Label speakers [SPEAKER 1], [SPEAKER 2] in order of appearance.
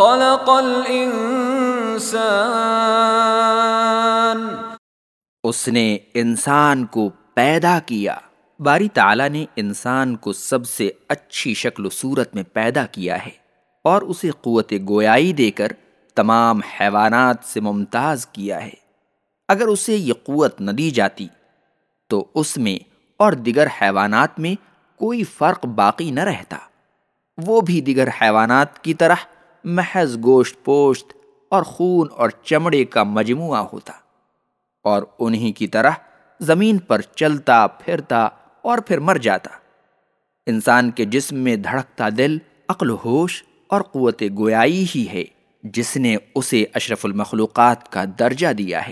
[SPEAKER 1] خلق الانسان۔
[SPEAKER 2] اس نے انسان کو پیدا کیا۔ باری تعالیٰ نے انسان کو سب سے اچھی شکل و صورت میں پیدا کیا ہے اور اسے قوت گویائی دے کر تمام حیوانات سے ممتاز کیا ہے۔ اگر اسے یہ قوت نہ دی جاتی تو اس میں اور دیگر حیوانات میں کوئی فرق باقی نہ رہتا۔ وہ بھی دیگر حیوانات کی طرح محض گوشت پوشت اور خون اور چمڑے کا مجموعہ ہوتا اور انہی کی طرح زمین پر چلتا، پھرتا اور پھر مر جاتا۔ انسان کے جسم میں دھڑکتا دل عقل و ہوش اور قوت گویائی ہی ہے، جس نے اسے اشرف المخلوقات کا درجہ دیا ہے۔